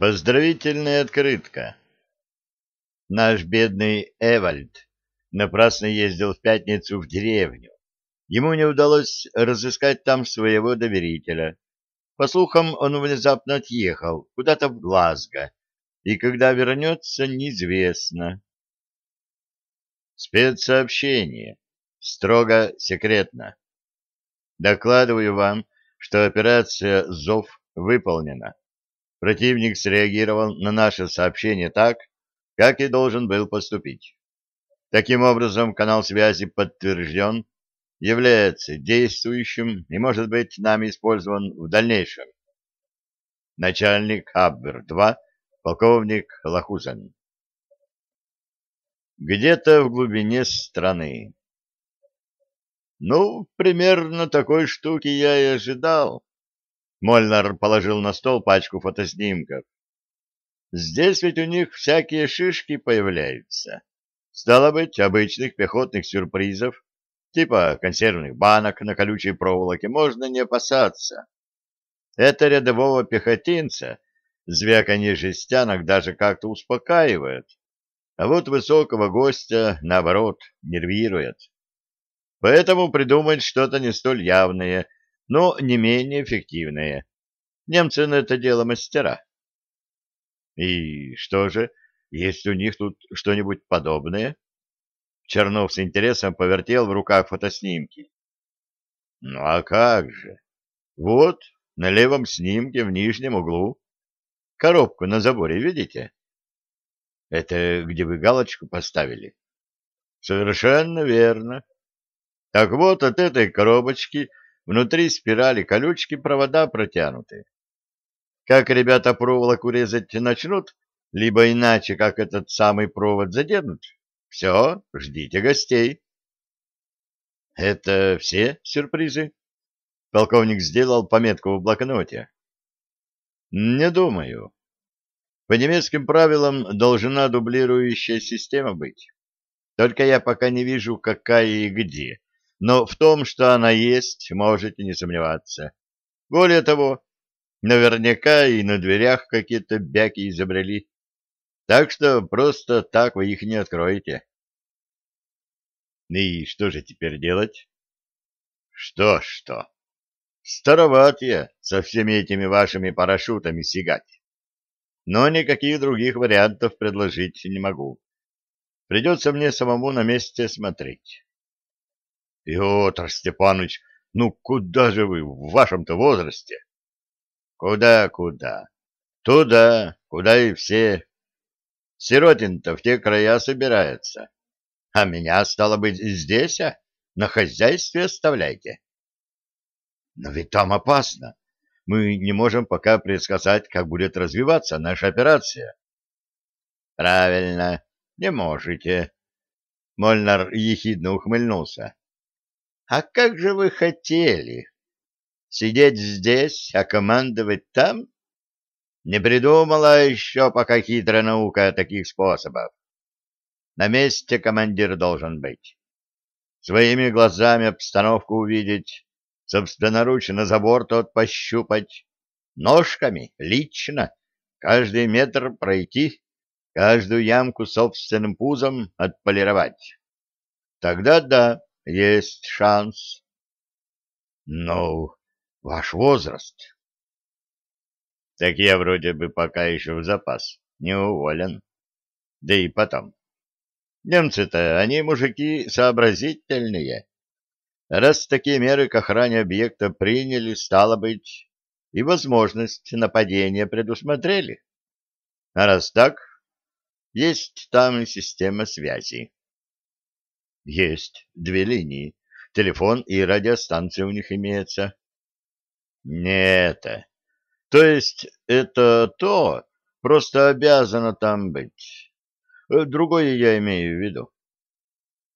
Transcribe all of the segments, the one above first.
Поздравительная открытка. Наш бедный Эвальд напрасно ездил в пятницу в деревню. Ему не удалось разыскать там своего доверителя. По слухам, он внезапно отъехал куда-то в Глазго, и когда вернется, неизвестно. Спецсообщение. Строго секретно. Докладываю вам, что операция «Зов» выполнена. Противник среагировал на наше сообщение так, как и должен был поступить. Таким образом, канал связи подтвержден, является действующим и может быть нами использован в дальнейшем. Начальник Абвер-2, полковник Лахузен. Где-то в глубине страны. Ну, примерно такой штуки я и ожидал. Мольнар положил на стол пачку фотоснимков. Здесь ведь у них всякие шишки появляются. Стало быть, обычных пехотных сюрпризов, типа консервных банок на колючей проволоке, можно не опасаться. Это рядового пехотинца звяканье жестянок даже как-то успокаивает, а вот высокого гостя, наоборот, нервирует. Поэтому придумать что-то не столь явное — но не менее эффективные. Немцы на это дело мастера. И что же, есть у них тут что-нибудь подобное? Чернов с интересом повертел в руках фотоснимки. Ну а как же? Вот, на левом снимке в нижнем углу. Коробку на заборе видите? Это где вы галочку поставили? Совершенно верно. Так вот, от этой коробочки Внутри спирали колючки провода протянуты. Как ребята проволоку резать начнут, либо иначе, как этот самый провод заденут, все, ждите гостей. Это все сюрпризы? Полковник сделал пометку в блокноте. Не думаю. По немецким правилам должна дублирующая система быть. Только я пока не вижу, какая и где но в том, что она есть, можете не сомневаться. Более того, наверняка и на дверях какие-то бяки изобрели. Так что просто так вы их не откроете. И что же теперь делать? Что-что? Староват я со всеми этими вашими парашютами сигать. Но никаких других вариантов предложить не могу. Придется мне самому на месте смотреть. Петр Степанович, ну куда же вы в вашем-то возрасте? Куда, куда? Туда, куда и все. Сиротин-то в те края собирается. А меня, стало быть, здесь, а? На хозяйстве оставляйте. Но ведь там опасно. Мы не можем пока предсказать, как будет развиваться наша операция. Правильно, не можете. Мольнар ехидно ухмыльнулся. А как же вы хотели? Сидеть здесь, а командовать там? Не придумала еще пока хитрая наука таких способов. На месте командир должен быть. Своими глазами обстановку увидеть, собственноручно забор тот пощупать, ножками, лично, каждый метр пройти, каждую ямку собственным пузом отполировать. Тогда да, есть шанс. Ну, ваш возраст. Так я вроде бы пока еще в запас, не уволен. Да и потом. Немцы-то, они мужики сообразительные. Раз такие меры к охране объекта приняли, стало быть, и возможность нападения предусмотрели. А раз так, есть там система связи. Есть две линии. Телефон и радиостанция у них имеется. Не это. То есть это то, просто обязано там быть. Другое я имею в виду.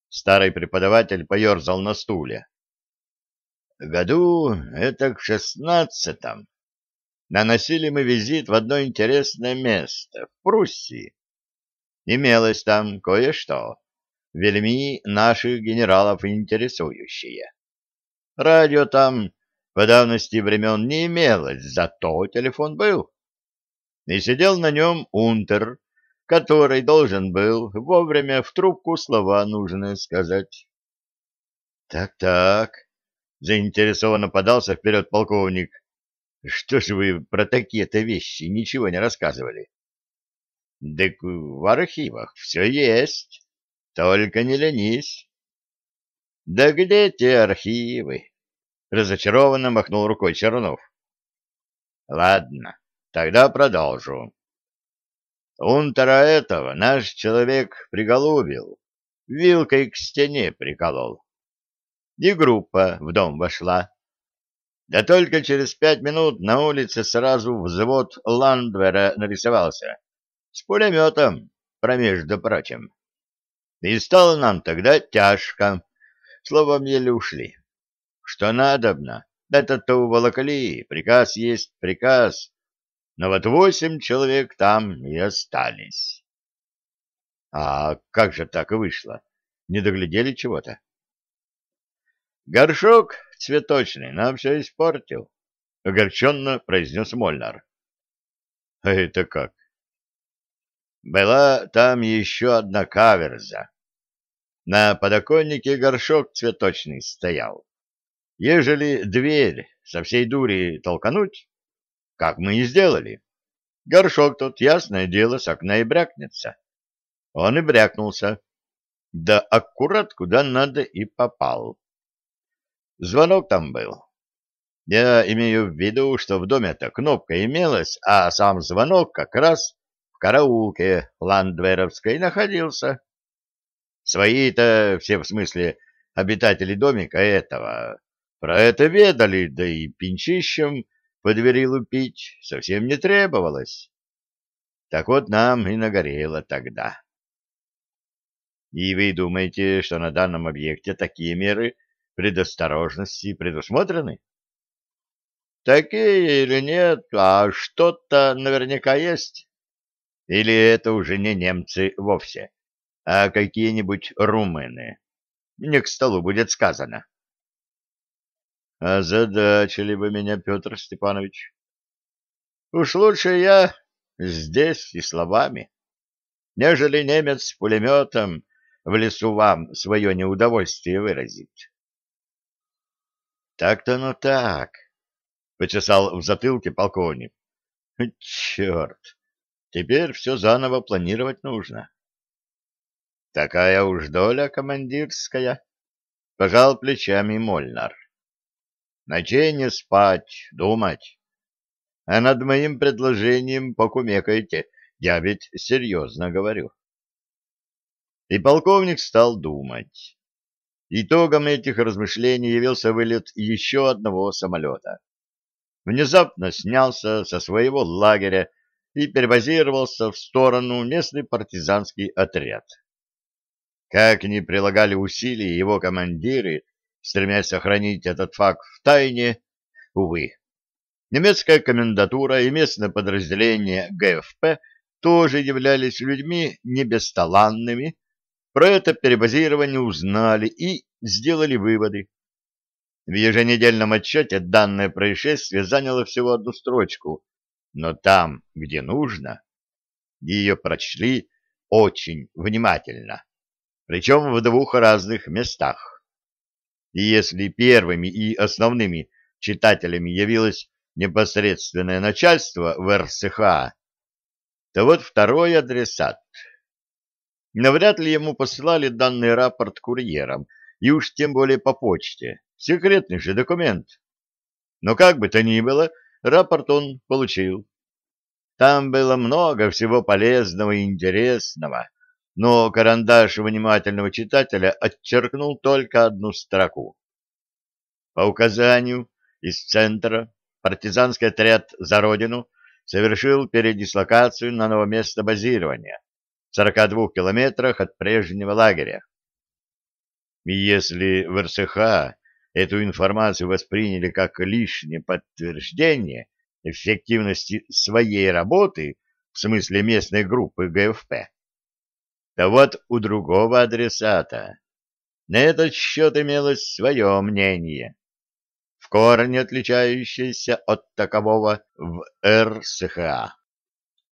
Старый преподаватель поерзал на стуле. Году это к шестнадцатом. Наносили мы визит в одно интересное место, в Пруссии. Имелось там кое-что вельми наших генералов интересующие. Радио там по давности времен не имелось, зато телефон был. и сидел на нем унтер, который должен был вовремя в трубку слова нужные сказать. Так-так, заинтересованно подался вперед полковник. Что же вы про такие-то вещи ничего не рассказывали? Да в архивах все есть, только не ленись. Да где те архивы? Разочарованно махнул рукой Чернов. Ладно, тогда продолжу. Унтера этого наш человек приголубил, вилкой к стене приколол. И группа в дом вошла. Да только через пять минут на улице сразу взвод Ландвера нарисовался. С пулеметом, промежду прочим. И стало нам тогда тяжко. Словом, еле ушли. Что надобно, это-то уволокли, приказ есть приказ. Но вот восемь человек там и остались. А как же так и вышло? Не доглядели чего-то? Горшок цветочный нам все испортил, — огорченно произнес Мольнар. — А это как? Была там еще одна каверза. На подоконнике горшок цветочный стоял. Ежели дверь со всей дури толкануть, как мы и сделали, горшок тут, ясное дело, с окна и брякнется. Он и брякнулся. Да аккурат куда надо и попал. Звонок там был. Я имею в виду, что в доме-то кнопка имелась, а сам звонок как раз в караулке Ландверовской находился. Свои-то, все в смысле обитатели домика этого, про это ведали, да и пинчищем по двери лупить совсем не требовалось. Так вот нам и нагорело тогда. И вы думаете, что на данном объекте такие меры предосторожности предусмотрены? Такие или нет, а что-то наверняка есть. Или это уже не немцы вовсе, а какие-нибудь румыны. Не к столу будет сказано. Озадачили бы меня, Петр Степанович. Уж лучше я здесь и словами, нежели немец с пулеметом в лесу вам свое неудовольствие выразит. Так-то ну так, — почесал в затылке полковник. Черт, теперь все заново планировать нужно. Такая уж доля командирская, — пожал плечами Мольнар. Ночей не спать, думать. А над моим предложением покумекайте, я ведь серьезно говорю. И полковник стал думать. Итогом этих размышлений явился вылет еще одного самолета. Внезапно снялся со своего лагеря и перебазировался в сторону местный партизанский отряд. Как ни прилагали усилия его командиры, стремясь сохранить этот факт в тайне, увы. Немецкая комендатура и местное подразделение ГФП тоже являлись людьми не бесталанными, про это перебазирование узнали и сделали выводы. В еженедельном отчете данное происшествие заняло всего одну строчку, но там, где нужно, ее прочли очень внимательно, причем в двух разных местах. И если первыми и основными читателями явилось непосредственное начальство в РСХ, то вот второй адресат. Навряд ли ему посылали данный рапорт курьером, и уж тем более по почте. Секретный же документ. Но как бы то ни было, рапорт он получил. Там было много всего полезного и интересного, но карандаш внимательного читателя отчеркнул только одну строку. По указанию из центра партизанский отряд «За Родину» совершил передислокацию на новое место базирования в 42 километрах от прежнего лагеря. И если в РСХ эту информацию восприняли как лишнее подтверждение эффективности своей работы в смысле местной группы ГФП, да вот у другого адресата на этот счет имелось свое мнение, в корне отличающееся от такового в РСХА.